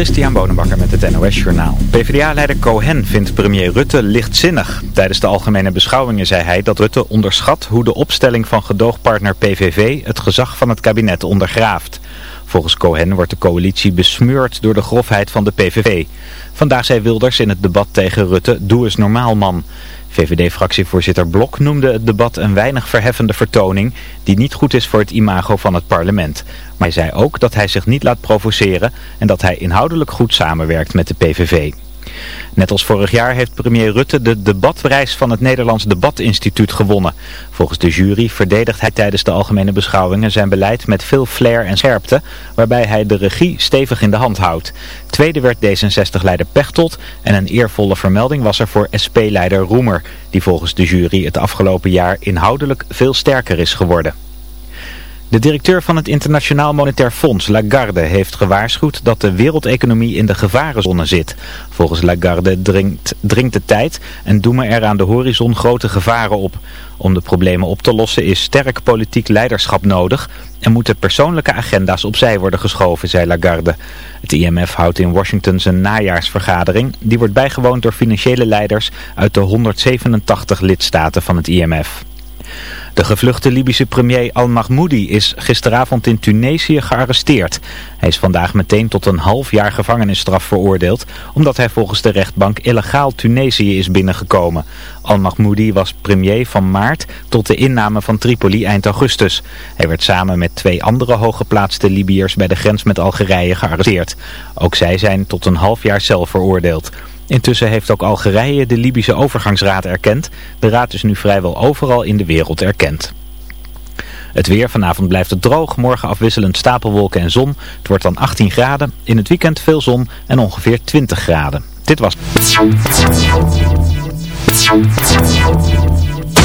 Christian Bonenbakker met het NOS Journaal. PvdA-leider Cohen vindt premier Rutte lichtzinnig. Tijdens de algemene beschouwingen zei hij dat Rutte onderschat hoe de opstelling van gedoogpartner PVV het gezag van het kabinet ondergraaft. Volgens Cohen wordt de coalitie besmeurd door de grofheid van de PVV. Vandaag zei Wilders in het debat tegen Rutte, doe eens normaal man. VVD-fractievoorzitter Blok noemde het debat een weinig verheffende vertoning die niet goed is voor het imago van het parlement. Maar zei ook dat hij zich niet laat provoceren en dat hij inhoudelijk goed samenwerkt met de PVV. Net als vorig jaar heeft premier Rutte de debatprijs van het Nederlands Debatinstituut gewonnen. Volgens de jury verdedigt hij tijdens de algemene beschouwingen zijn beleid met veel flair en scherpte, waarbij hij de regie stevig in de hand houdt. Tweede werd D66-leider Pechtold en een eervolle vermelding was er voor SP-leider Roemer, die volgens de jury het afgelopen jaar inhoudelijk veel sterker is geworden. De directeur van het Internationaal Monetair Fonds, Lagarde, heeft gewaarschuwd dat de wereldeconomie in de gevarenzone zit. Volgens Lagarde dringt, dringt de tijd en doemen er aan de horizon grote gevaren op. Om de problemen op te lossen is sterk politiek leiderschap nodig en moeten persoonlijke agenda's opzij worden geschoven, zei Lagarde. Het IMF houdt in Washington zijn najaarsvergadering. Die wordt bijgewoond door financiële leiders uit de 187 lidstaten van het IMF. De gevluchte Libische premier Al-Mahmoudi is gisteravond in Tunesië gearresteerd. Hij is vandaag meteen tot een half jaar gevangenisstraf veroordeeld, omdat hij volgens de rechtbank illegaal Tunesië is binnengekomen. Al-Mahmoudi was premier van maart tot de inname van Tripoli eind augustus. Hij werd samen met twee andere hooggeplaatste Libiërs bij de grens met Algerije gearresteerd. Ook zij zijn tot een half jaar zelf veroordeeld. Intussen heeft ook Algerije de Libische overgangsraad erkend. De raad is nu vrijwel overal in de wereld erkend. Het weer, vanavond blijft het droog, morgen afwisselend stapelwolken en zon. Het wordt dan 18 graden, in het weekend veel zon en ongeveer 20 graden. Dit was...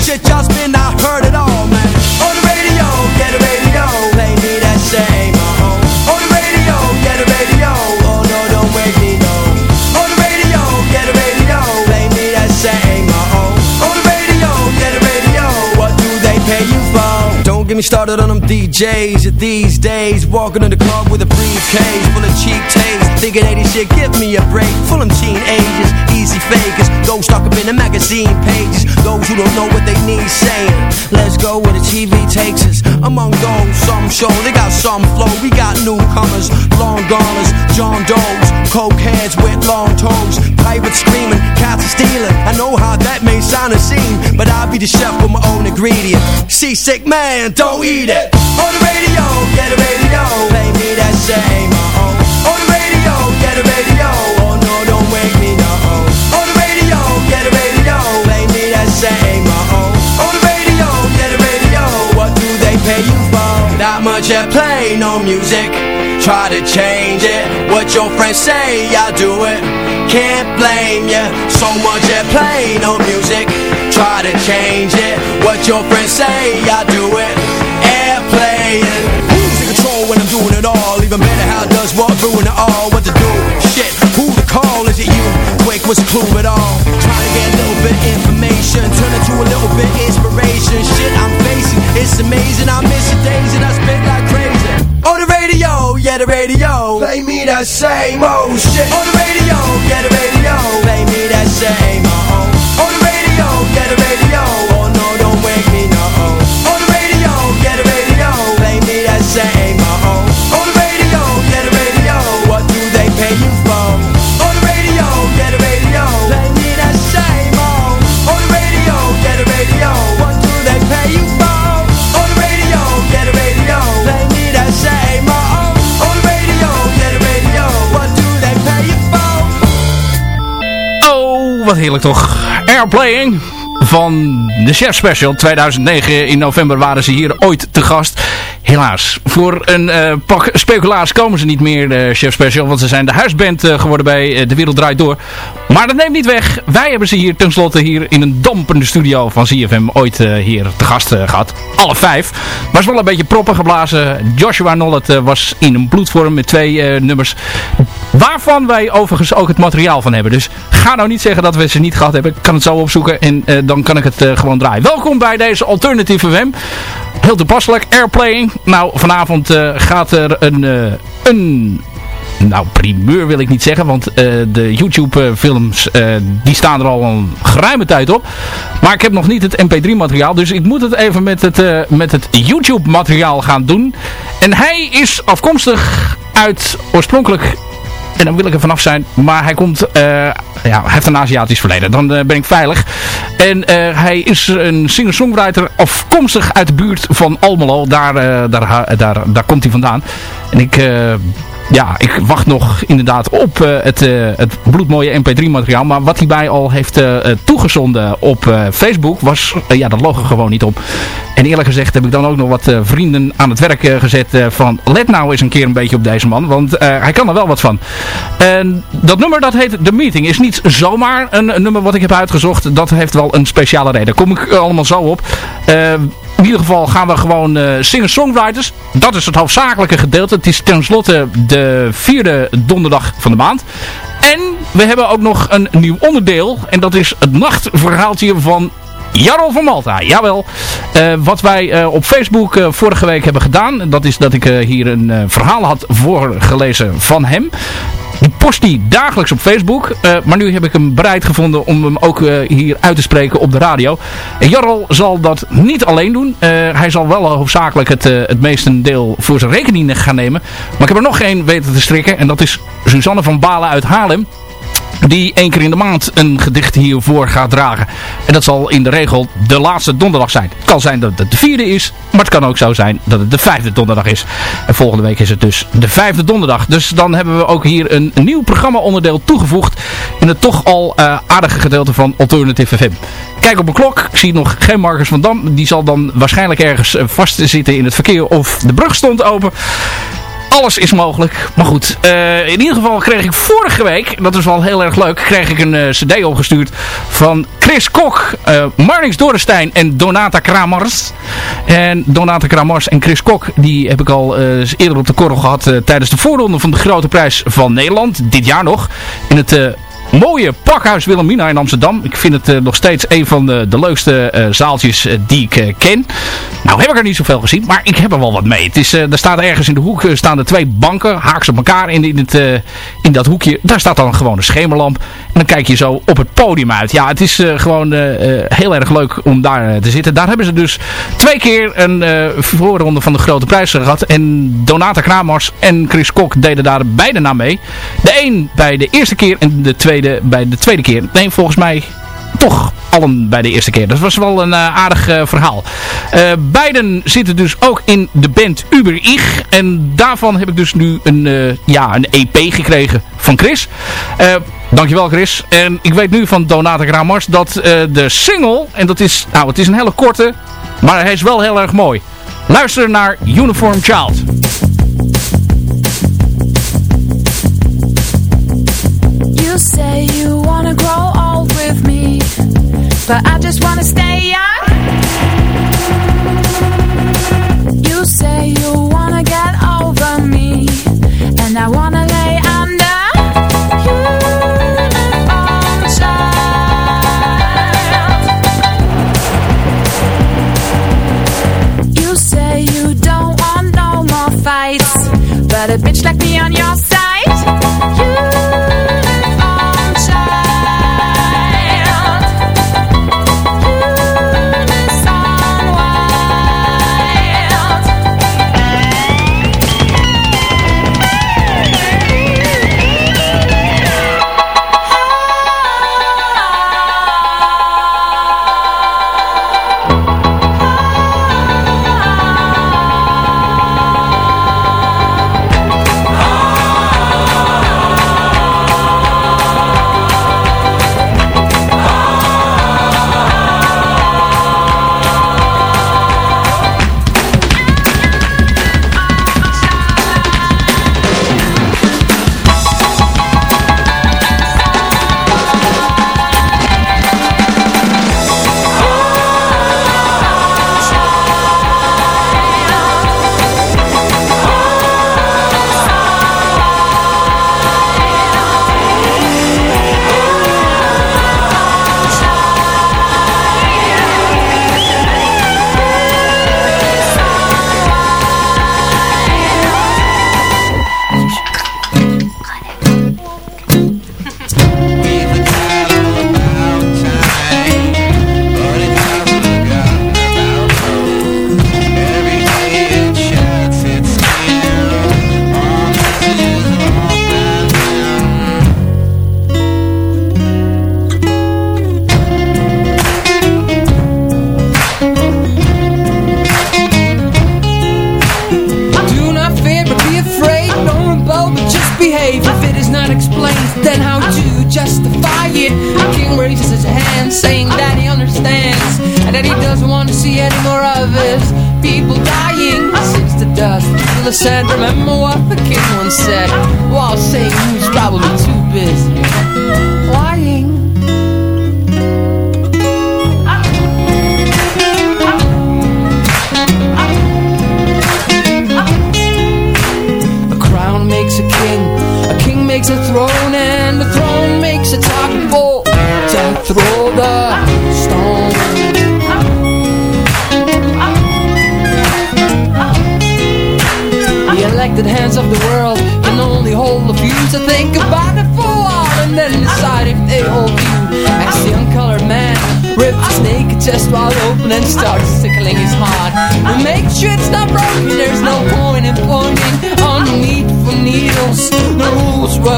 Shit just been, I heard it all, get me started on them DJs These days, walking in the club with a briefcase Full of cheap taste. Thinking 80 shit, give me a break. Full of teenagers, easy fakers. Those stuck up in the magazine pages. Those who don't know what they need saying. Let's go where the TV takes us. Among those, some show They got some flow, we got newcomers Long goners, John Doe's Coke heads with long toes Pirates screaming, cats are stealing. I know how that may sound a scene But I'll be the chef with my own ingredient. Seasick man, don't eat it. On the radio, get a radio Play me that same, uh-oh. On the radio, get a radio Oh no, don't wake me, no On the radio, get a radio Play me that same, uh-oh. On the radio, get a radio What do they pay you for? Not much at play, no music. Try to change it. What your friends say, I do it Can't blame ya So much at play, no music Try to change it What your friends say, I do it Airplay Who's in control when I'm doing it all? Even better, how it does what ruin it all? What to do? Shit, who to call? Is it you? Quick, what's the clue at all? Trying to get a little bit information Turn it to a little bit inspiration Shit, I'm facing, it's amazing I miss the days and I spit like crazy On the radio, yeah the radio that same old shit. On the radio, yeah the radio wat heerlijk toch. Airplaying van de Chef Special 2009. In november waren ze hier ooit te gast. Helaas, voor een uh, pak speculaas komen ze niet meer, de Chef Special. Want ze zijn de huisband uh, geworden bij De Wereld Draait Door. Maar dat neemt niet weg. Wij hebben ze hier tenslotte hier in een dampende studio van CFM ooit hier te gast gehad. Alle vijf. Was wel een beetje proppen geblazen. Joshua Nollet was in een bloedvorm met twee nummers. Waarvan wij overigens ook het materiaal van hebben. Dus ga nou niet zeggen dat we ze niet gehad hebben. Ik kan het zo opzoeken en dan kan ik het gewoon draaien. Welkom bij deze Alternative FM. Heel toepasselijk. Airplaying. Nou, vanavond uh, gaat er een, een nou, primeur wil ik niet zeggen, want de YouTube films uh, die staan er al een geruime tijd op. Maar ik heb nog niet het mp3 materiaal, dus ik moet het even met het, met het YouTube materiaal gaan doen. En hij is afkomstig uit oorspronkelijk en dan wil ik er vanaf zijn. Maar hij komt, uh, ja, heeft een Aziatisch verleden. Dan uh, ben ik veilig. En uh, hij is een singer-songwriter afkomstig uit de buurt van Almelo. Daar, daar, daar, daar komt hij vandaan. En ik ja, ik wacht nog inderdaad op uh, het, uh, het bloedmooie mp3 materiaal. Maar wat hij bij al heeft uh, toegezonden op Facebook was, ja dat log er gewoon niet op. En eerlijk gezegd heb ik dan ook nog wat vrienden aan het werk gezet van let nou eens een keer een beetje op deze man. Want hij kan er wel wat van. En dat nummer dat heet The Meeting is niet zomaar een, een nummer wat ik heb uitgezocht. Dat heeft wel een speciale reden. Daar kom ik allemaal zo op in ieder geval gaan we gewoon uh, singer-songwriters. Dat is het hoofdzakelijke gedeelte. Het is tenslotte de vierde donderdag van de maand. En we hebben ook nog een nieuw onderdeel. En dat is het nachtverhaaltje van Jarl van Malta. Jawel. Uh, wat wij uh, op Facebook vorige week hebben gedaan. Dat is dat ik hier een verhaal had voorgelezen van hem. Die post hij dagelijks op Facebook. Uh, maar nu heb ik hem bereid gevonden om hem ook uh, hier uit te spreken op de radio. En Jarl zal dat niet alleen doen. Uh, hij zal wel hoofdzakelijk het, het meeste deel voor zijn rekening gaan nemen. Maar ik heb er nog één weten te strikken. En dat is Suzanne van Balen uit Haarlem die één keer in de maand een gedicht hiervoor gaat dragen. En dat zal in de regel de laatste donderdag zijn. Het kan zijn dat het de vierde is, maar het kan ook zo zijn dat het de vijfde donderdag is. En volgende week is het dus de vijfde donderdag. Dus dan hebben we ook hier een, nieuw programma-onderdeel toegevoegd in het toch al uh, aardige gedeelte van Alternative FM. Kijk op mijn klok, ik zie nog geen Marcus van Dam. Die zal dan waarschijnlijk ergens uh, vastzitten in het verkeer of de brug stond open alles is mogelijk. Maar goed, uh, in ieder geval kreeg ik vorige week, dat is wel heel erg leuk, kreeg ik een uh, cd opgestuurd van Chris Kok, uh, Marnix Dorenstein en Donata Kramars. En Donata Kramars en Chris Kok, die heb ik al eerder op de korrel gehad tijdens de voorronde van de Grote Prijs van Nederland. Dit jaar nog. In het mooie pakhuis Wilhelmina in Amsterdam. Ik vind het uh, nog steeds een van de, leukste uh, zaaltjes uh, die ik ken. Nou heb ik er niet zoveel gezien, maar ik heb er wel wat mee. Het is, er staat ergens in de hoek staan er twee banken, haaks op elkaar in, in, het, in dat hoekje. Daar staat dan gewoon een schemerlamp. Dan kijk je zo op het podium uit. Ja, het is gewoon heel erg leuk om daar te zitten. Daar hebben ze dus twee keer een voorronde van de grote prijs gehad. En Donata Kramers en Chris Kok deden daar beide naar mee. De een bij de eerste keer en de tweede bij de tweede keer. Nee, volgens mij toch allen bij de eerste keer. Dat was wel een aardig verhaal. Beiden zitten dus ook in de band Uber Ich. En daarvan heb ik dus nu een, ja, een EP gekregen van Chris. Dankjewel Chris. En ik weet nu van Donata Gramars dat de single, en dat is, nou het is een hele korte, maar hij is wel heel erg mooi. Luister naar Uniform Child. You say you wanna grow old with me, but I just wanna stay young.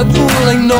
But moonlight know.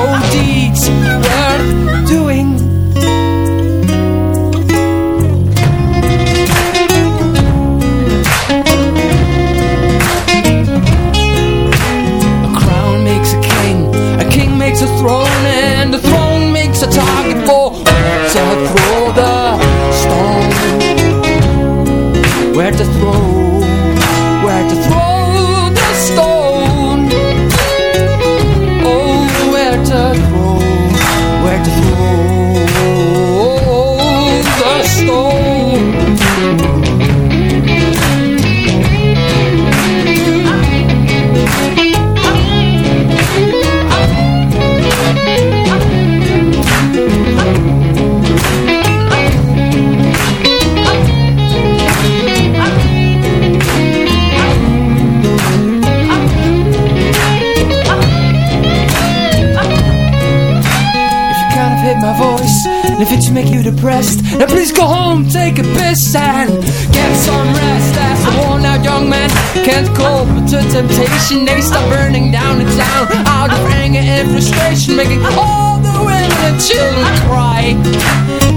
Can't cope with the temptation. They start burning down the town. Out of anger and frustration Making all the women and children cry.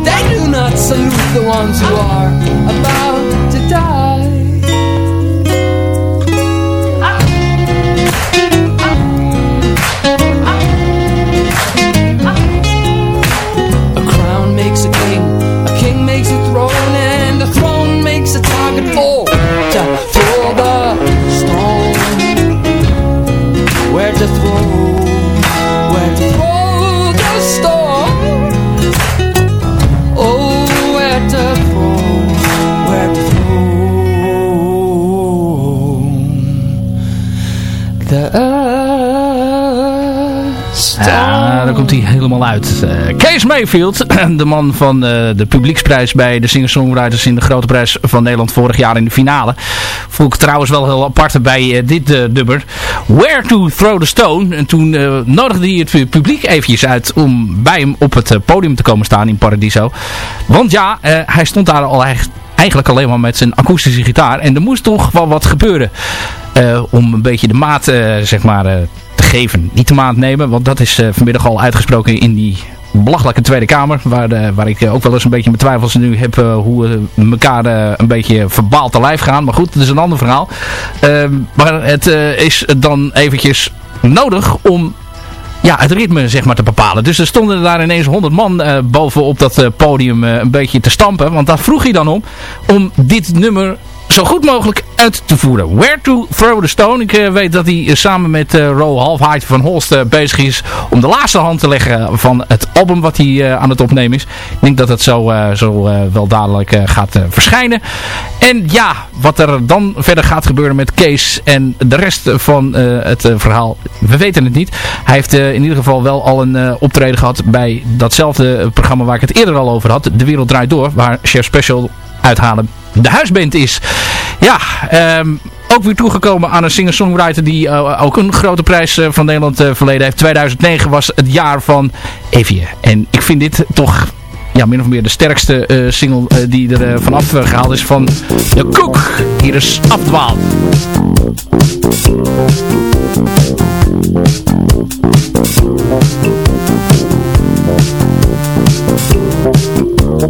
They do not salute the ones who are About to die helemaal uit. Eh, Kees Mayfield, de man van eh, de publieksprijs bij de singer-songwriters in de Grote Prijs van Nederland vorig jaar in de finale. Voel ik trouwens wel heel apart bij eh, dit uh, nummer. Where to Throw the Stone. En toen nodigde hij het publiek eventjes uit om bij hem op het podium te komen staan in Paradiso. Want ja, hij stond daar al eigenlijk alleen maar met zijn akoestische gitaar. En er moest toch wel wat gebeuren. om een beetje de maat, zeg maar geven. Niet de maat nemen, want dat is uh, vanmiddag al uitgesproken in die belachelijke Tweede Kamer. Waar, uh, waar ik uh, ook wel eens een beetje mijn twijfels nu heb hoe we elkaar een beetje verbaal te lijf gaan. Maar goed, dat is een ander verhaal. Ehm, maar het is dan eventjes nodig om ja, het ritme zeg maar te bepalen. Dus er stonden daar ineens 100 man uh, bovenop dat podium een beetje te stampen. Want daar vroeg hij dan om, om dit nummer zo goed mogelijk uit te voeren. Where to Throw the Stone. Ik uh, weet dat hij uh, samen met uh, Ro Halfheid van Holst bezig is om de laatste hand te leggen van het album wat hij aan het opnemen is. Ik denk dat het zo, zo wel dadelijk gaat verschijnen. En ja, wat er dan verder gaat gebeuren met Kees en de rest van het verhaal, we weten het niet. Hij heeft in ieder geval wel al een optreden gehad bij datzelfde programma waar ik het eerder al over had. De Wereld Draait Door, waar Chef Special uithalen de huisband is. Ja, ehm, ook weer toegekomen aan een singer-songwriter die eh, ook een grote prijs eh, van Nederland eh, verleden heeft. 2009 was het jaar van Evie. En ik vind dit toch ja, min of meer de sterkste single die er vanaf gehaald is van De Koek. Hier is Afdwaal. Je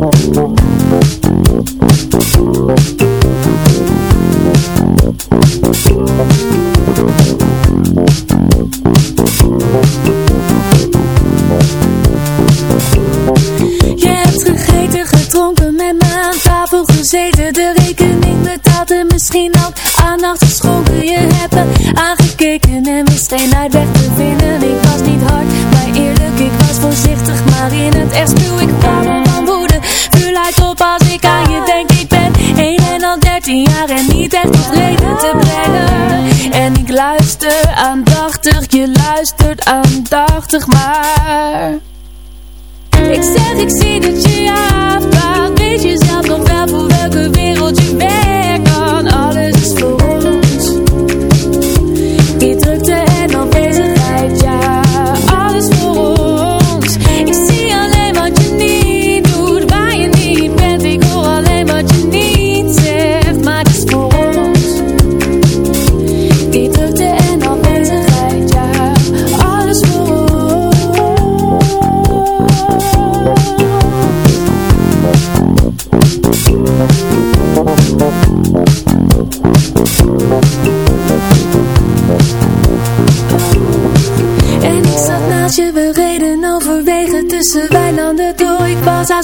hebt gegeten getronken met me aan tafel gezeten. De rekening dat het misschien had acht geschonken: je hebben, aangekeken. En we stejn naar weg te vinden. Ik was niet hard, maar eerlijk: ik was voorzichtig, maar in het echt spiel ik kwam lijkt op als ik aan je denk, ik ben 1 en al 13 jaar en niet echt tot reden te brengen. En ik luister aandachtig, je luistert aandachtig, maar... Ik zeg, ik zie dat je je Weet je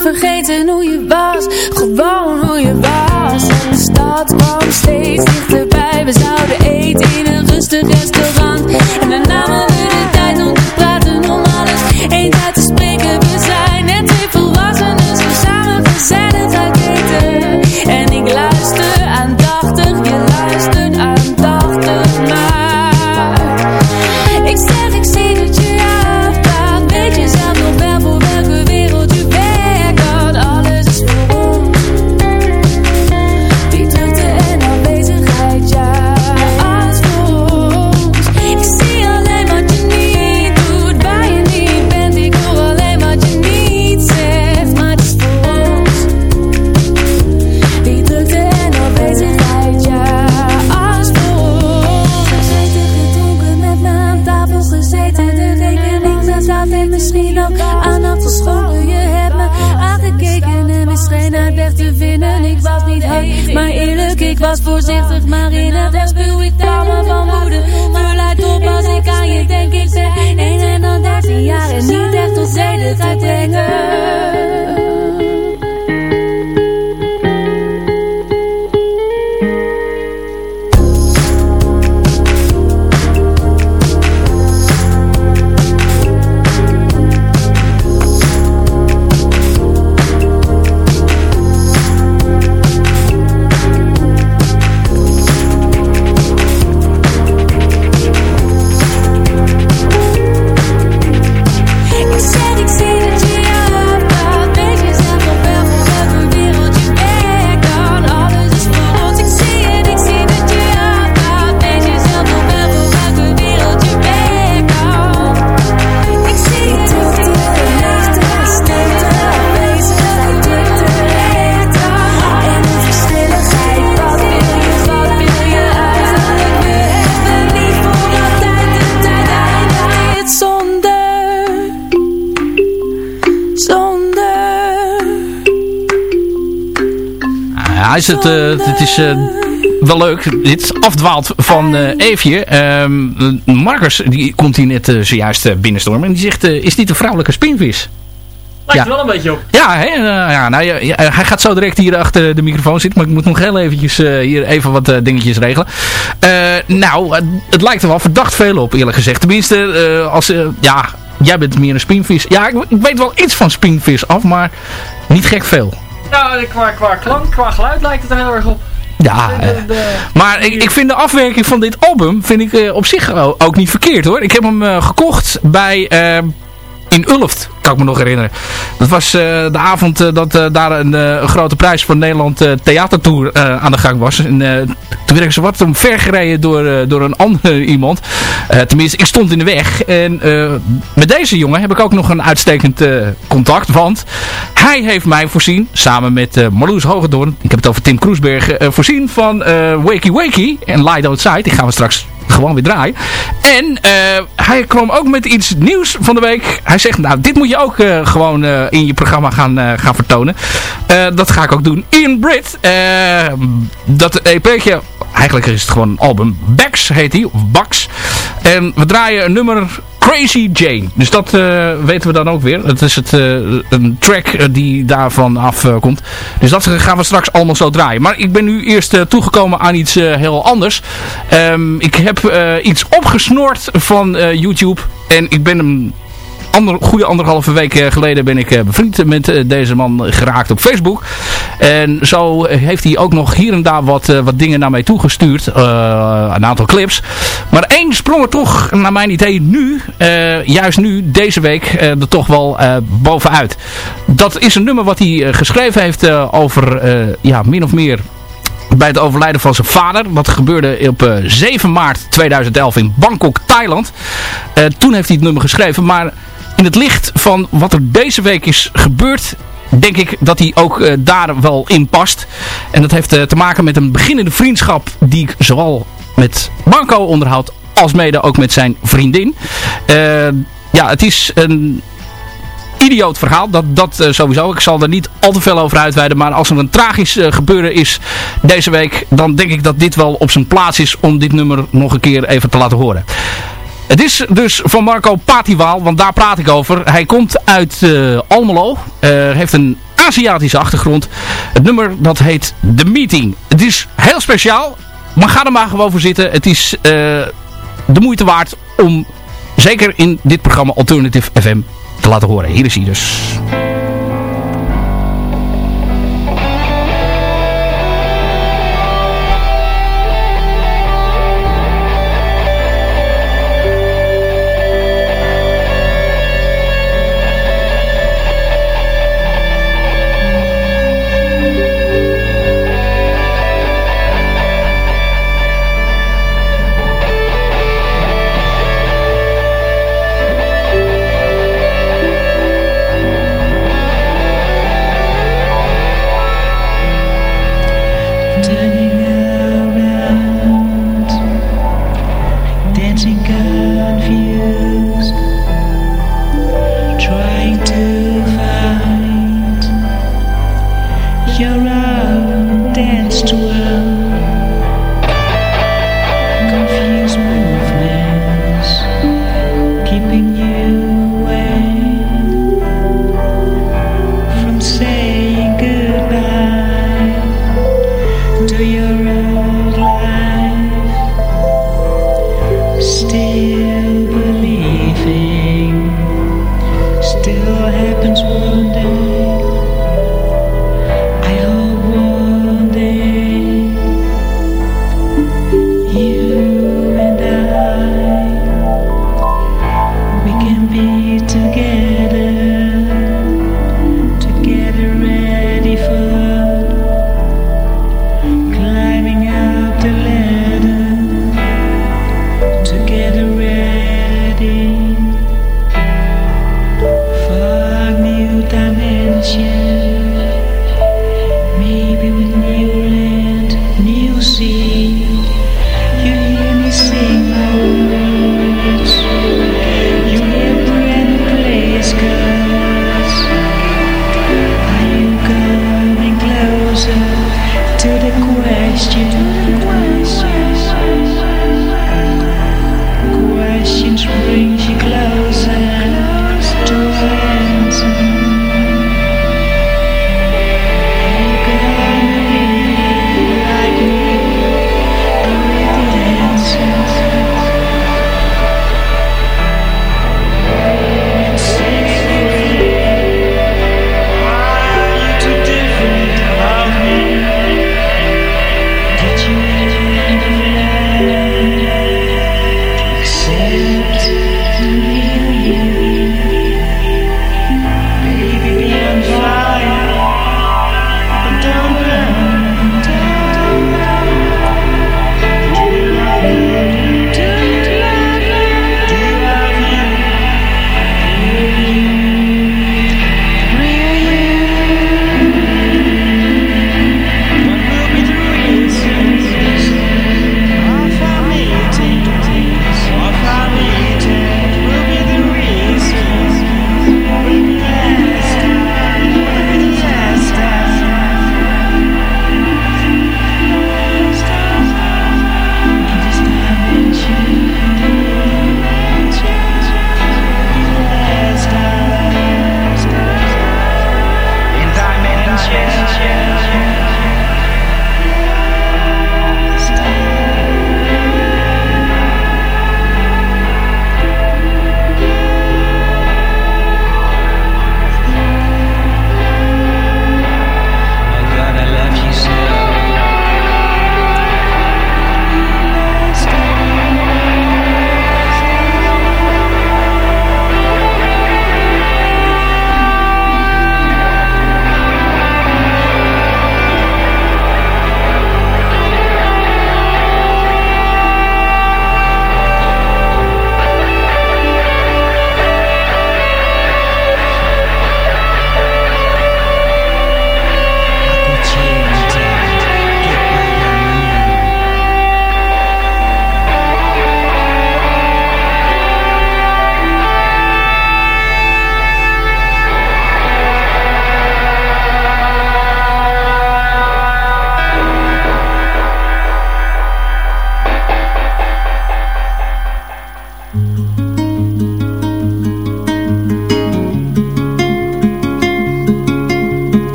vergeten hoe je was, gewoon hoe je was. En de stad kwam steeds dichterbij, we zouden eten in een rustig restaurant. Misschien ook aandacht geschonken Je hebt me aangekeken en wist geen uitweg te vinden. Ik was niet hard, maar eerlijk, ik was voorzichtig. Maar in het echt spuw ik trauma van woede. Vuur leidt op als ik aan je denk. Ik ben 1 en dan 13 jaar en niet echt tot zedigheid brengen Ja, is het, eh, het is eh, wel leuk. Dit afdwaalt van eh Eefje. Ehm, Marcus die komt hier net zojuist binnenstormen. En die zegt, is dit een vrouwelijke spinvis? Lijkt Ja. er wel een beetje op. Ja, hè, ja, nou, ja, hij gaat zo direct hier achter de microfoon zitten. Maar ik moet nog heel eventjes hier even wat dingetjes regelen. Nou, het, lijkt er wel verdacht veel op eerlijk gezegd. Tenminste, als, ja, jij bent meer een spinvis. Ja, ik, ik weet wel iets van spinvis af, maar niet gek veel. Nou, qua, qua klank, qua geluid lijkt het er heel erg op. Ja, eh, de- maar ik, ik vind de afwerking van dit album vind ik, eh, op zich ook niet verkeerd hoor. Ik heb hem eh, gekocht bij eh, in Ulft, kan ik me nog herinneren. Dat was eh, de avond eh, dat eh, daar een, grote prijs van Nederland theatertour aan de gang was. En toen werd ik zo wat omvergereden door, door een ander iemand. Tenminste, ik stond in de weg. En met deze jongen heb ik ook nog een uitstekend contact. Want hij heeft mij voorzien, samen met eh Marloes Hogedoorn. Ik heb het over Tim Kroesberg. voorzien van Wakey Wakey en Light Outside. Die gaan we straks gewoon weer draaien. En eh, hij kwam ook met iets nieuws van de week. Hij zegt, nou, dit moet je ook eh, gewoon eh, in je programma gaan, gaan vertonen. Dat ga ik ook doen. Ian Britt, dat EP'tje eigenlijk is het gewoon een album. Bax heet hij, of Bax. En we draaien een nummer Crazy Jane. Dus dat uh, weten we dan ook weer. Het is het, uh, een track die daarvan afkomt. dus dat gaan we straks allemaal zo draaien. Maar ik ben nu eerst toegekomen aan iets heel anders. Um, ik heb iets opgesnoord van YouTube. En ik ben hem ander, goede anderhalve week eh, geleden ben ik eh, bevriend met eh, deze man geraakt op Facebook. En zo heeft hij ook nog hier en daar wat, wat dingen naar mij toegestuurd. een aantal clips. Maar één sprong er toch naar mijn idee nu, juist nu, deze week, er toch wel bovenuit. Dat is een nummer wat hij geschreven heeft over, ja, min of meer bij het overlijden van zijn vader. Dat gebeurde op 7 maart 2011 in Bangkok, Thailand. toen heeft hij het nummer geschreven, maar in het licht van wat er deze week is gebeurd denk ik dat hij ook uh, daar wel in past. En dat heeft uh, te maken met een beginnende vriendschap die ik zowel met Marco onderhoud als mede ook met zijn vriendin. Uh, ja, het is een idioot verhaal. Dat, dat sowieso. Ik zal er niet al te veel over uitweiden. Maar als er een tragisch gebeuren is deze week. Dan denk ik dat dit wel op zijn plaats is om dit nummer nog een keer even te laten horen. Het is dus van Marco Patiwaal, want daar praat ik over. Hij komt uit uh, Almelo, uh, heeft een Aziatische achtergrond. Het nummer dat heet The Meeting. Het is heel speciaal, maar ga er maar gewoon voor zitten. Het is uh, de moeite waard om, zeker in dit programma Alternative FM, te laten horen. Hier is hij dus.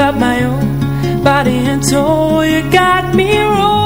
About my own body and soul. You got me rolled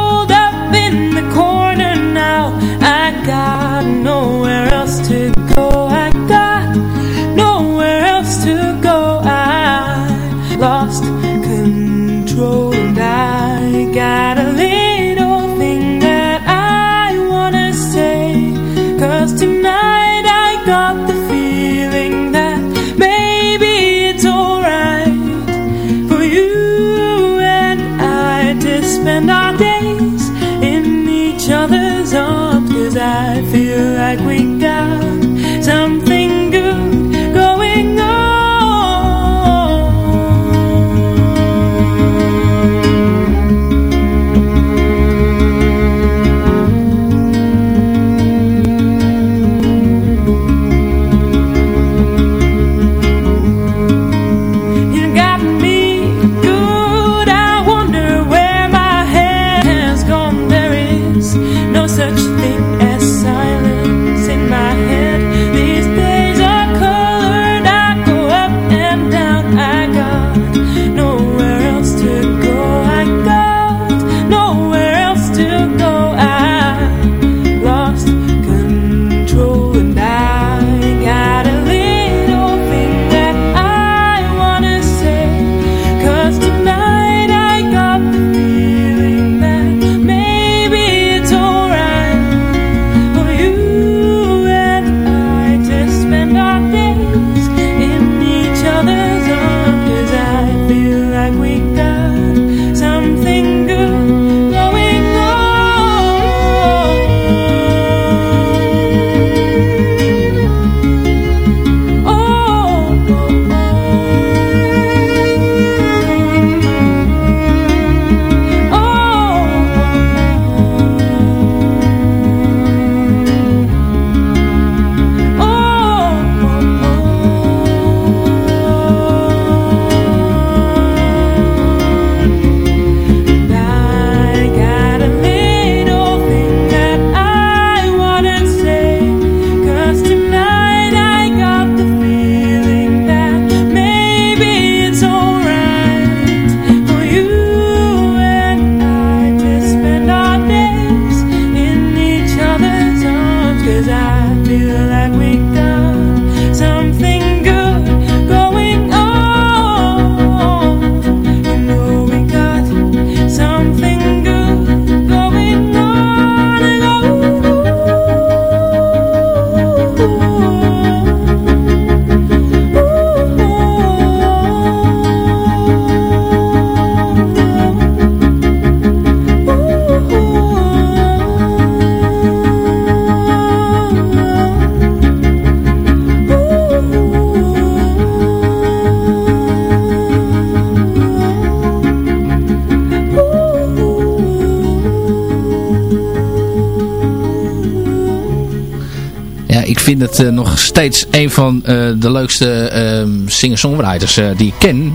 vind het eh, nog steeds een van eh, de leukste ehm, singer-songwriters eh, die ik ken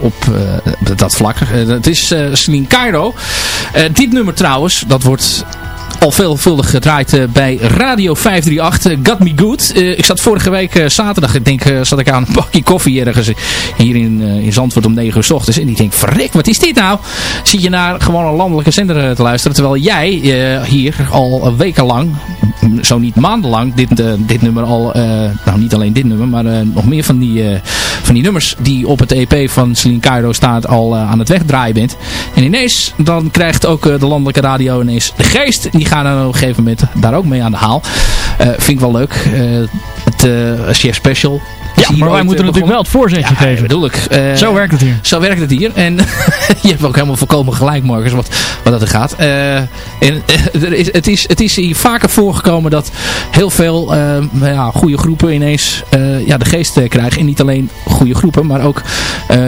op dat vlak. Het is uh, Cairo. Dit nummer trouwens, dat wordt al veelvuldig gedraaid bij Radio 538, eh, Got Me Good. Ik zat vorige week zaterdag, ik denk, zat ik aan een bakje koffie ergens hier in, in Zandvoort om 9 uur s ochtends. En ik denk, verrek, wat is dit nou? Zit je naar gewoon een landelijke zender te luisteren, terwijl jij hier al wekenlang, zo niet maandenlang, dit, eh, dit nummer al, eh, nou niet alleen dit nummer, maar eh, nog meer van die, van die nummers die op het EP van Celine Cairo staat al aan het wegdraaien bent. En ineens, dan krijgt ook de landelijke radio ineens de geest. Die gaan dan op een gegeven moment daar ook mee aan de haal. Vind ik wel leuk. Het uh, Chef Special. Ja, maar wij moeten natuurlijk wel het voorzetje ja, geven. bedoel ik. Uh, zo werkt het hier. Zo werkt het hier. En je hebt ook helemaal volkomen gelijk, Marcus, wat, wat dat er gaat. Uh, en, er is, het, is, het is hier vaker voorgekomen dat heel veel ja, goede groepen ineens ja, de geest krijgen. En niet alleen goede groepen, maar ook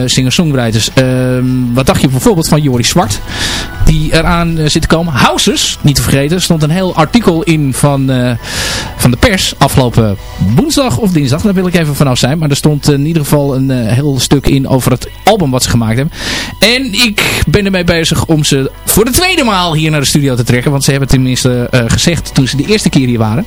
singer-songwriters. Ehm, wat dacht je bijvoorbeeld van Joris Zwart? Die eraan zit te komen. Houses, niet te vergeten. Er stond een heel artikel in van, van de pers afgelopen woensdag of dinsdag. Daar wil ik even vanaf Maar er stond in ieder geval een uh, heel stuk in over het album wat ze gemaakt hebben. En ik ben ermee bezig om ze voor de tweede maal hier naar de studio te trekken. Want ze hebben tenminste uh, gezegd, toen ze de eerste keer hier waren,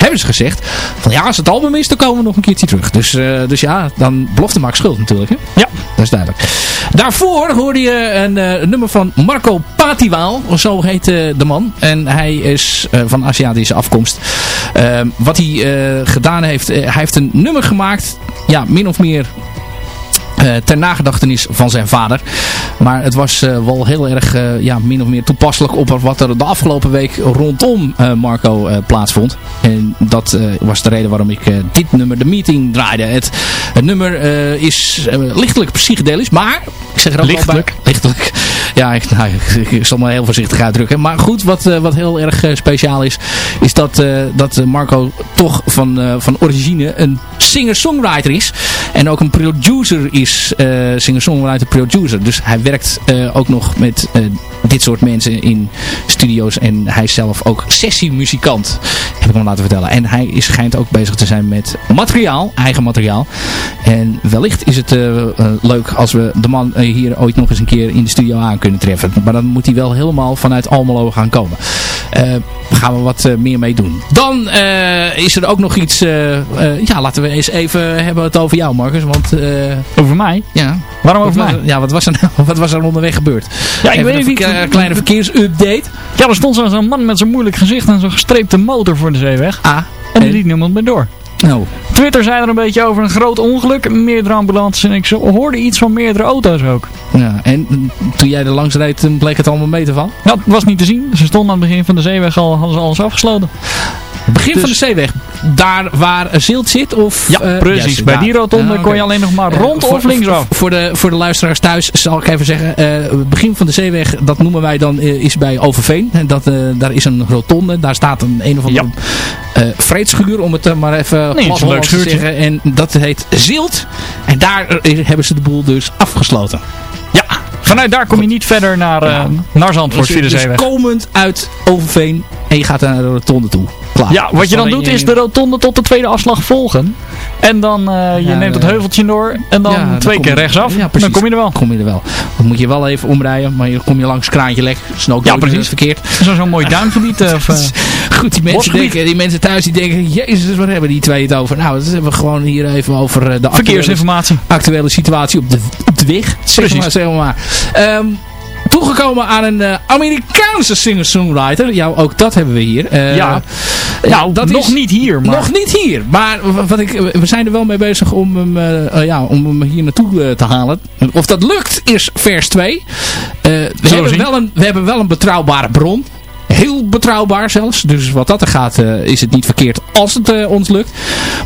hebben ze gezegd, van ja, als het album is, dan komen we nog een keertje terug. Dus, uh, dus ja, dan belofte maakt schuld natuurlijk. Hè? Ja, dat is duidelijk. Daarvoor hoorde je een, uh, nummer van Marco Patiwaal, zo heet de man. En hij is van Aziatische afkomst. Ehm, wat hij gedaan heeft, hij heeft een nummer gemaakt, ja, min of meer uh, ter nagedachtenis van zijn vader. Maar het was uh, wel heel erg uh, ja, min of meer toepasselijk op wat er de afgelopen week rondom Marco plaatsvond. En dat was de reden waarom ik dit nummer, de meeting, draaide. Het, het nummer is lichtelijk psychedelisch, maar ik zeg er ook lichtelijk. bij. Lichtelijk. Ja, ik, nou, ik, ik, zal me heel voorzichtig uitdrukken. Maar goed, wat, wat heel erg speciaal is, is dat, dat Marco toch van, van origine een singer-songwriter is. En ook een producer is, uh, singer-songwriter producer. Dus hij werkt uh, ook nog met uh, dit soort mensen in studio's. En hij is zelf ook sessiemuzikant, heb ik hem laten vertellen. En hij is, schijnt ook bezig te zijn met materiaal, eigen materiaal. En wellicht is het leuk als we de man hier ooit nog eens een keer in de studio aan kunnen treffen. Maar dan moet hij wel helemaal vanuit Almelo gaan komen. gaan we wat meer mee doen. Dan is er ook nog iets... ja, laten we eens even hebben het over jou, Marcus. Want, over mij? Ja. Waarom over mij? Ja, wat was er, nou, wat was er onderweg gebeurd? Ja, ik weet niet. Een kleine verkeersupdate. Ja, er stond zo'n man met zo'n moeilijk gezicht en zo'n gestreepte motor voor de zeeweg. Ah. En die liet niemand meer door. Oh. Twitter zei er een beetje over een groot ongeluk. Meerdere ambulances en ik hoorde iets van meerdere auto's ook. Ja, en toen jij er langs reed, bleek het allemaal mee te vallen? Dat was niet te zien. Ze stonden aan het begin van de zeeweg al, hadden ze alles afgesloten. Begin dus, van de zeeweg. Daar waar Zilt zit? Of, ja, uh, precies. Yes, bij die rotonde okay. kon je alleen nog maar rond uh, of linksaf. Voor de, voor de luisteraars thuis zal ik even zeggen. het begin van de zeeweg, dat noemen wij dan, is bij Overveen. Dat, daar is een rotonde. Daar staat een een of andere ja. vreedschuur, om het maar even nee, een leuk te zeggen. En dat heet Zilt. En daar hebben ze de boel dus afgesloten. Vanuit daar kom je niet verder naar, uh, naar Zandvoort dus, via de dus komend uit Overveen en je gaat naar de rotonde toe. Klaar. Ja, wat dus je dan, dan doet je... is de rotonde tot de tweede afslag volgen. En dan uh, je ja, neemt het heuveltje door en dan ja, twee dan keer rechtsaf. Ja, dan kom je er wel. Kom je er wel. Dan moet je wel even omrijden, maar je kom je langs Kraantje Lek. Snook ja, precies. verkeerd. Zo'n zo mooi duingebied. of, uh, Goed, die mensen, denken, die mensen thuis die denken, jezus, wat hebben die twee het over? Nou, dat hebben we gewoon hier even over de actuele, Verkeersinformatie. actuele situatie op de, op de weg. Zeg maar, zeg maar. Um, toegekomen aan een uh, Amerikaanse singer-songwriter. Ja, ook dat hebben we hier. Uh, ja, nou, dat nog is, niet hier. Maar... Nog niet hier. Maar wat ik, we zijn er wel mee bezig om hem, uh, ja, om hem hier naartoe te halen. Of dat lukt is vers 2. we, hebben wel een, we hebben wel een betrouwbare bron. Heel betrouwbaar zelfs. Dus wat dat er gaat is het niet verkeerd als het ons lukt.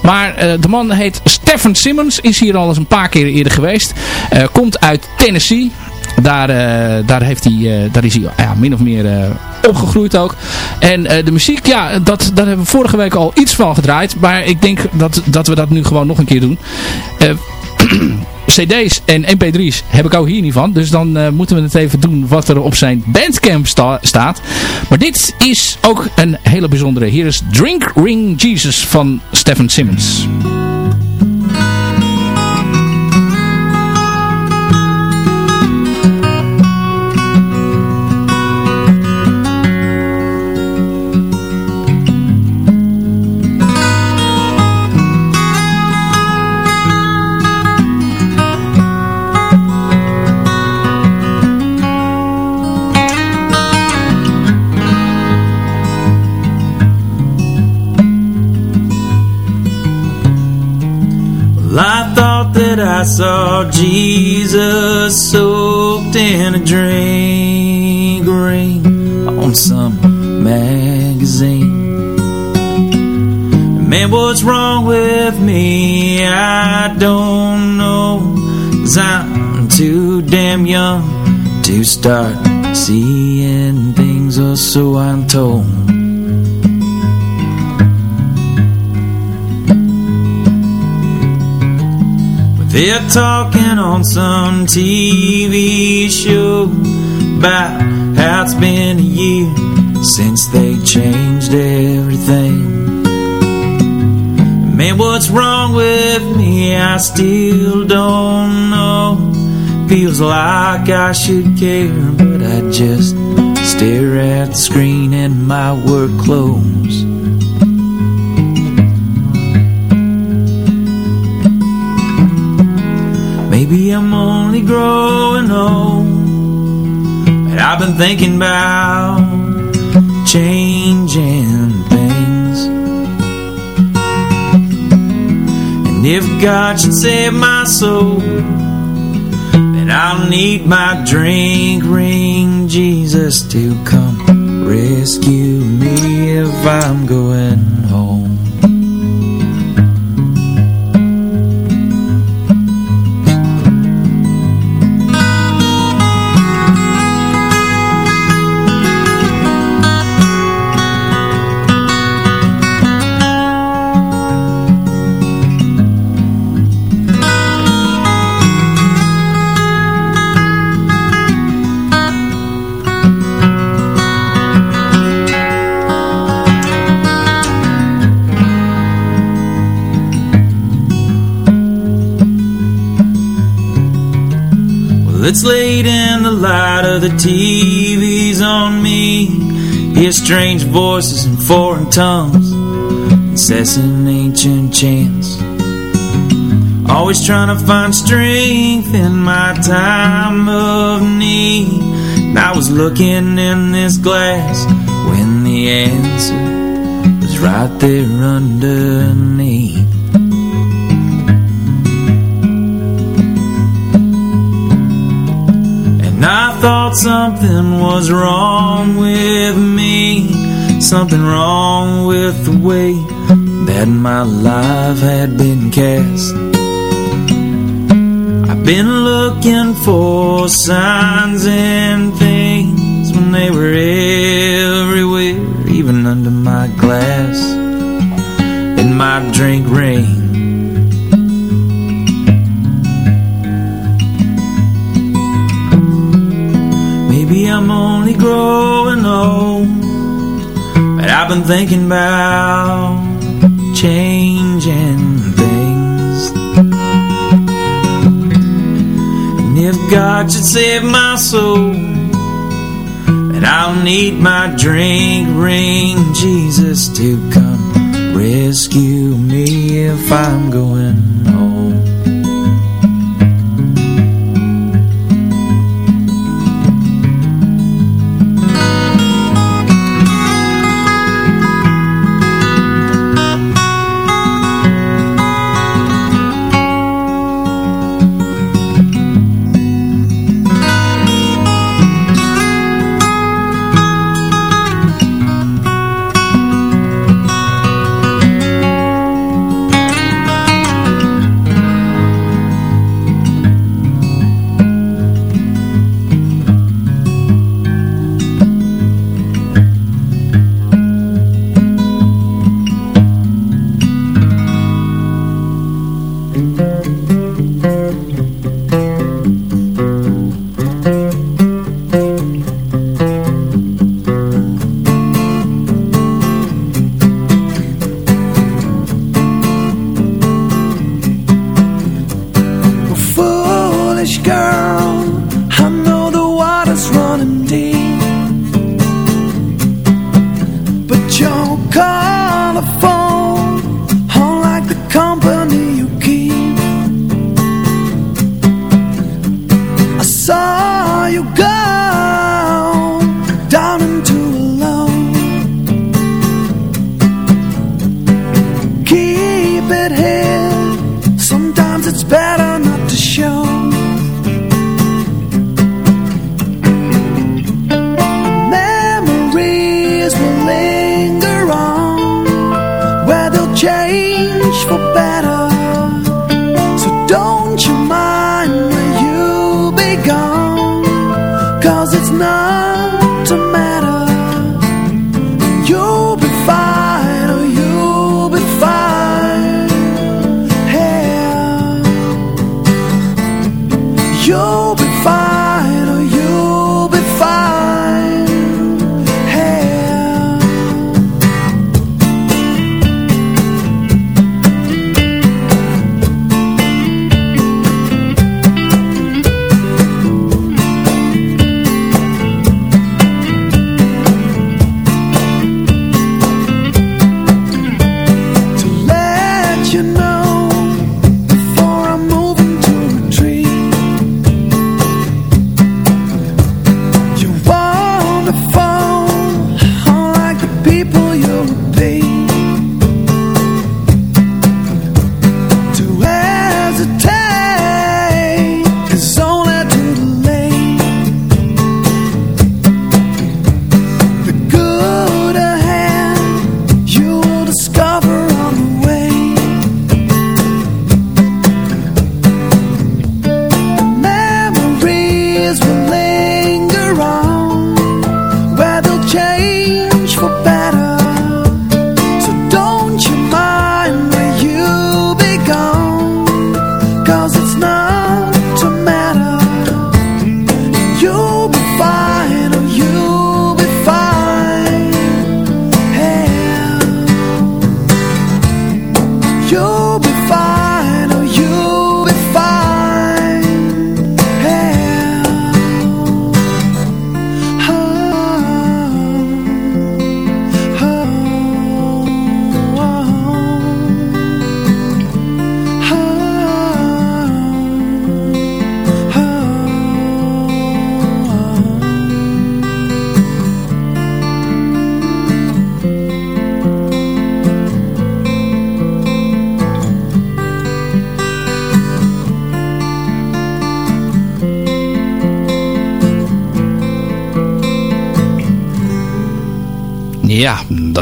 Maar de man heet Stephen Simmons. Is hier al eens een paar keer eerder geweest. komt uit Tennessee. Daar, uh, daar, heeft hij, uh, daar is hij ja, min of meer uh, opgegroeid ook. En de muziek, ja, dat, daar hebben we vorige week al iets van gedraaid. Maar ik denk dat, dat we dat nu gewoon nog een keer doen. CD's en mp3's heb ik ook hier niet van. Dus dan moeten we het even doen wat er op zijn bandcamp sta staat. Maar dit is ook een hele bijzondere. Hier is Drink Ring Jesus van Stephen Simmons. I saw Jesus soaked in a drink ring on some magazine. Man, what's wrong with me? I don't know. Cause I'm too damn young to start seeing things, or so I'm told. They're talking on some TV show about how it's been a year since they changed everything. Man, what's wrong with me? I still don't know. Feels like I should care, but I just stare at the screen in my work clothes. Maybe I'm only growing old, but I've been thinking about changing things. And if God should save my soul, then I'll need my drink ring Jesus to come rescue me if I'm going it's late in the light of the TV's on me. Hear strange voices in foreign tongues, incessant ancient chants. Always trying to find strength in my time of need. And I was looking in this glass when the answer was right there underneath. Thought something was wrong with me. Something wrong with the way that my life had been cast. I've been looking for signs and things When they were everywhere, even under my glass. In my drink ring growing old. But I've been thinking about changing things. And if God should save my soul Then I'll need my drink ring Jesus to come rescue me if I'm going Ja,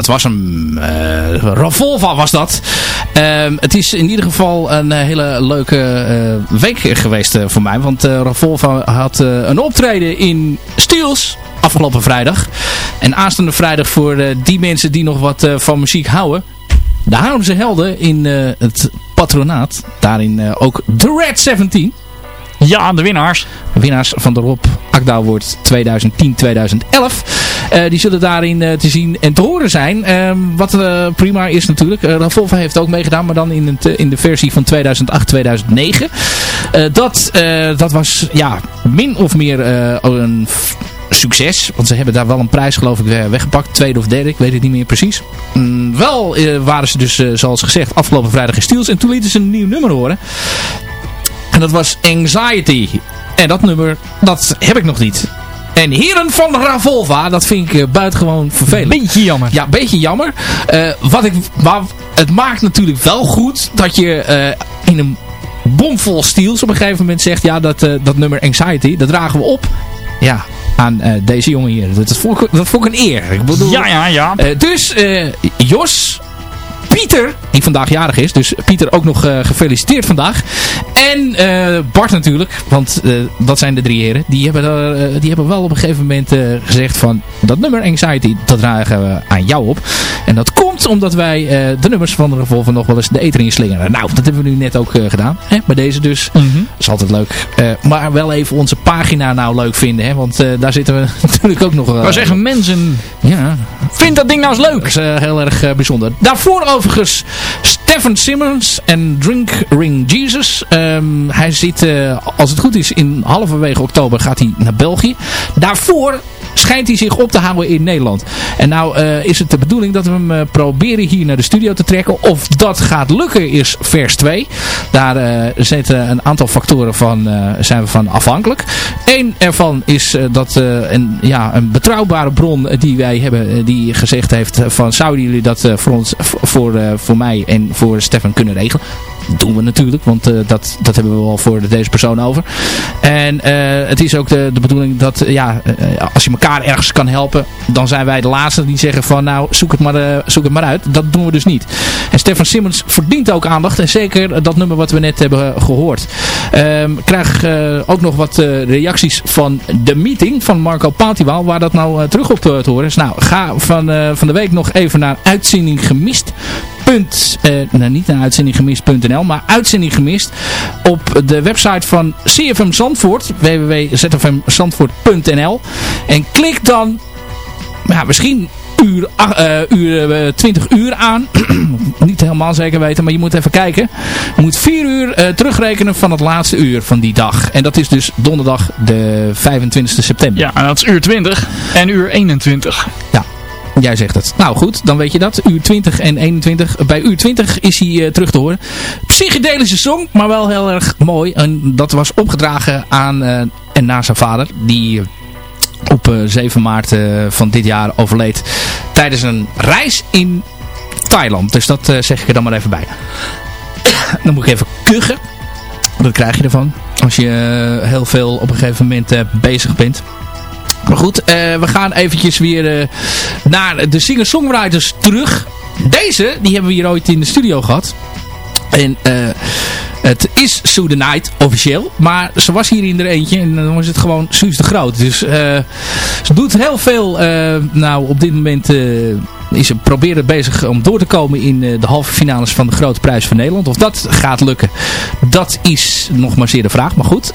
dat was hem. Uh, Ravolva was dat. Ehm, het is in ieder geval een hele leuke week geweest voor mij. Want Ravolva had een optreden in Stiels afgelopen vrijdag. En aanstaande vrijdag voor die mensen die nog wat van muziek houden. Houden ze helden in het patronaat. Daarin ook The Red 17. Ja, de winnaars. winnaars van de Rob Akda wordt 2010-2011. Uh, die zullen daarin uh, te zien en te horen zijn. Uh, wat uh, prima is natuurlijk. Uh, Volvo heeft ook meegedaan, maar dan in, het, in de versie van 2008-2009. dat, dat was ja, min of meer een succes. Want ze hebben daar wel een prijs geloof ik weggepakt. Tweede of derde, ik weet het niet meer precies. Mm, wel waren ze dus, zoals gezegd, afgelopen vrijdag in Stiels. En toen lieten ze een nieuw nummer horen. En dat was Anxiety. En dat nummer, dat heb ik nog niet. En Heren van Ravolva, dat vind ik uh, buitengewoon vervelend. Beetje jammer. Ja, beetje jammer. Uh, wat ik, maar het maakt natuurlijk wel goed dat je uh, in een bomvol stiels op een gegeven moment zegt... Ja, dat, dat nummer Anxiety, dat dragen we op. Ja, aan deze jongen hier. Dat, vond ik, dat vond ik een eer. Ik bedoel, ja, ja, ja. dus Jos, Pieter, die vandaag jarig is. Dus Pieter ook nog uh, gefeliciteerd vandaag. En uh, Bart natuurlijk, want uh, dat zijn de drie heren. Die hebben, die hebben wel op een gegeven moment gezegd van... Dat nummer Anxiety, dat dragen we aan jou op. En dat komt omdat wij de nummers van de Revolver nog wel eens de eter in slingeren. Nou, dat hebben we nu net ook gedaan. Hè, bij deze dus. Mm -hmm. Dat is altijd leuk. maar wel even onze pagina nou leuk vinden. Hè, want daar zitten we natuurlijk ook nog... maar zeggen mensen... Ja. Vind dat ding nou eens leuk. Dat is heel erg bijzonder. Daarvoor overigens Stephen Simmons en Drink Ring Jesus. Um, hij zit, uh, als het goed is, in halverwege oktober gaat hij naar België. Daarvoor schijnt hij zich op te houden in Nederland. En nou uh, is het de bedoeling dat we hem uh, proberen hier naar de studio te trekken. Of dat gaat lukken is vers 2. Daar uh, zitten een aantal factoren van, zijn we van afhankelijk. Eén ervan is dat een, ja, een betrouwbare bron die wij hebben, die gezegd heeft van zouden jullie dat voor, ons, voor, voor mij en voor Stefan kunnen regelen doen we natuurlijk, want uh, dat, dat hebben we wel voor deze persoon over. En uh, het is ook de, de bedoeling dat uh, ja, als je elkaar ergens kan helpen, dan zijn wij de laatste die zeggen van nou zoek het maar, zoek het maar uit. Dat doen we dus niet. En Stefan Simmons verdient ook aandacht en zeker dat nummer wat we net hebben gehoord. Ik krijg ook nog wat reacties van de meeting van Marco Patiwaal, waar dat nou terug op te, horen is. Nou, ga van, van de week nog even naar uitzending gemist Punt, uh, nou niet naar uitzendinggemist.nl, maar uitzending gemist op de website van CFM Zandvoort, www.zfmzandvoort.nl en klik dan, ja, misschien uur, uh, uur, uh, 20 uur aan. Niet helemaal zeker weten, maar je moet even kijken. Je moet 4 uur uh, terugrekenen van het laatste uur van die dag. En dat is dus donderdag de 25 september. Ja, en dat is uur 20 en uur 21. Ja. Jij zegt het. Nou goed, dan weet je dat. Uur 20 en 21. Bij uur 20 is hij uh, terug te horen. Psychedelische song, maar wel heel erg mooi. En dat was opgedragen aan uh, en na zijn vader. Die op uh, 7 maart van dit jaar overleed. Tijdens een reis in Thailand. Dus dat zeg ik er dan maar even bij. dan moet ik even kuchen. Dat krijg je ervan. Als je heel veel op een gegeven moment bezig bent. Maar goed, uh, we gaan eventjes weer uh, naar de singer-songwriters terug. Deze, die hebben we hier ooit in de studio gehad. En uh, het is Sue the Night officieel. Maar ze was hier in er eentje en dan was het gewoon Suus de Groot. Dus ze doet heel veel. nou, op dit moment is ze proberen bezig om door te komen in de halve finales van de Grote Prijs van Nederland. Of dat gaat lukken, dat is nog maar zeer de vraag. Maar goed,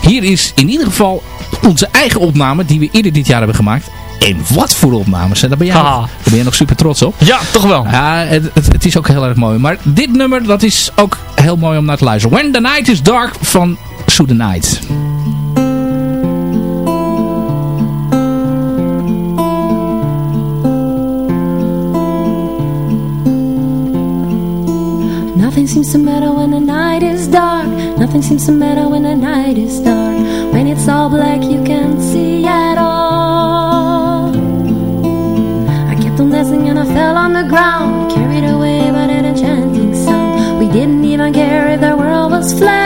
hier is in ieder geval onze eigen opname die we eerder dit jaar hebben gemaakt. En wat voor opnames. Daar ben, jij nog, daar ben jij nog super trots op. Ja, toch wel. Ja, het, het, het, is ook heel erg mooi. Maar dit nummer, dat is ook heel mooi om naar te luisteren. When the Night is Dark van Sue the Night. Nothing seems to matter when the night is dark Nothing seems to matter when the night is dark. When it's all black you can't see at all. I kept on dancing and I fell on the ground. Carried away by that enchanting sound. We didn't even care if the world was flat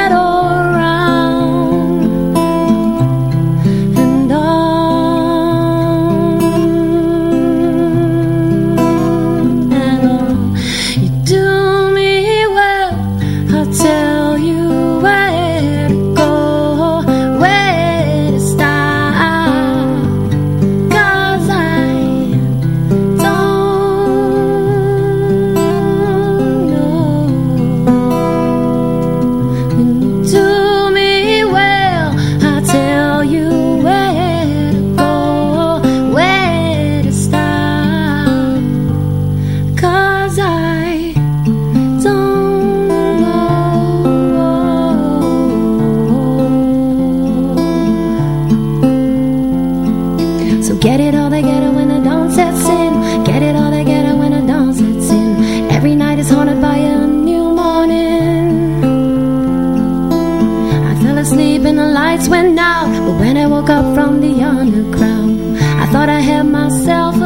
lights went out, but when I woke up from the underground, I thought I had myself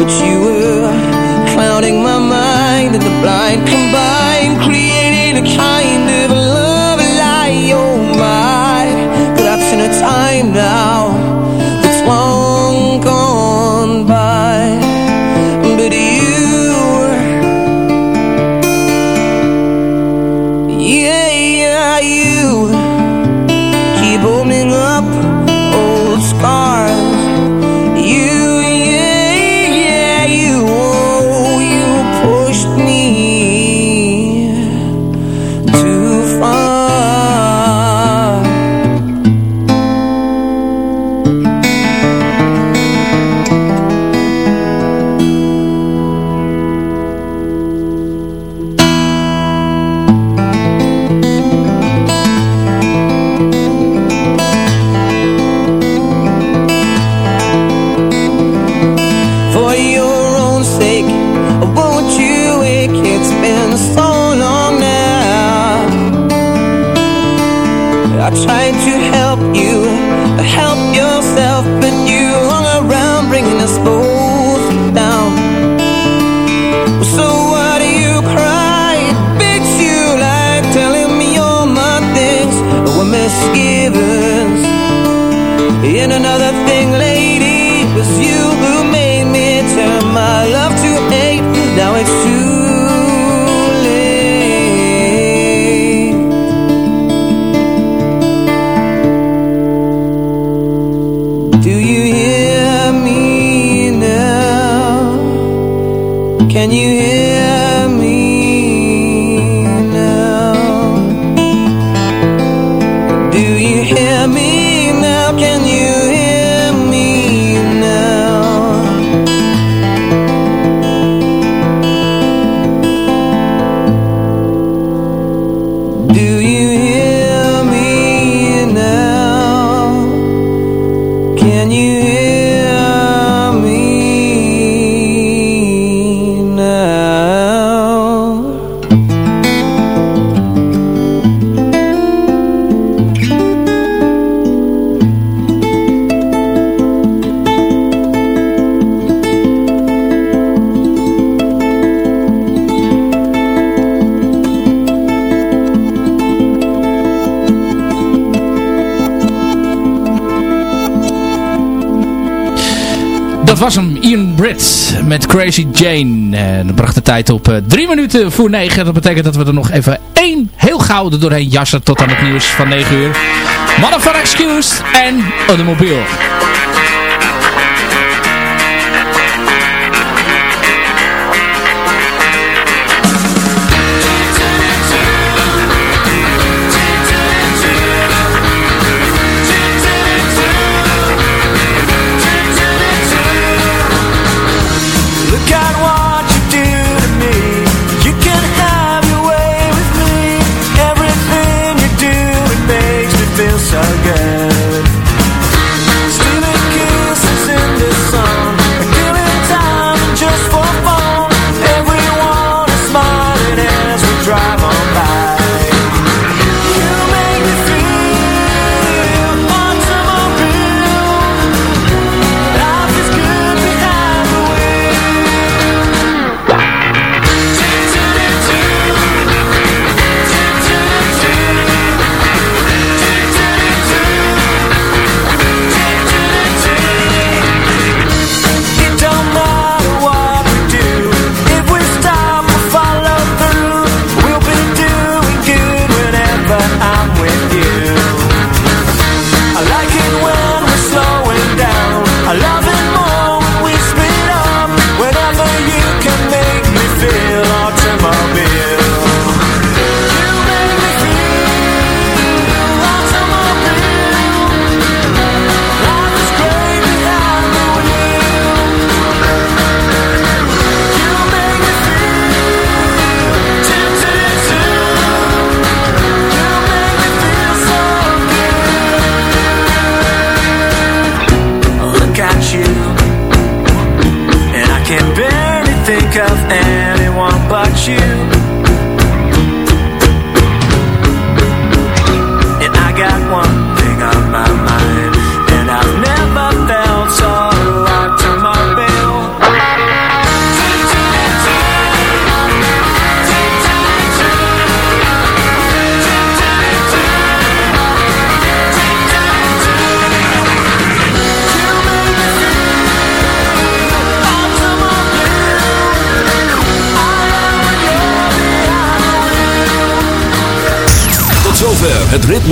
but you were clouding my mind. And the blind combined, created a kind. you hear was hem, Ian Britt met Crazy Jane. En dat bracht de tijd op uh, drie minuten voor negen. Dat betekent dat we er nog even één heel gouden doorheen jassen tot aan het nieuws van 9 uur. Mother Excuse en Automobiel.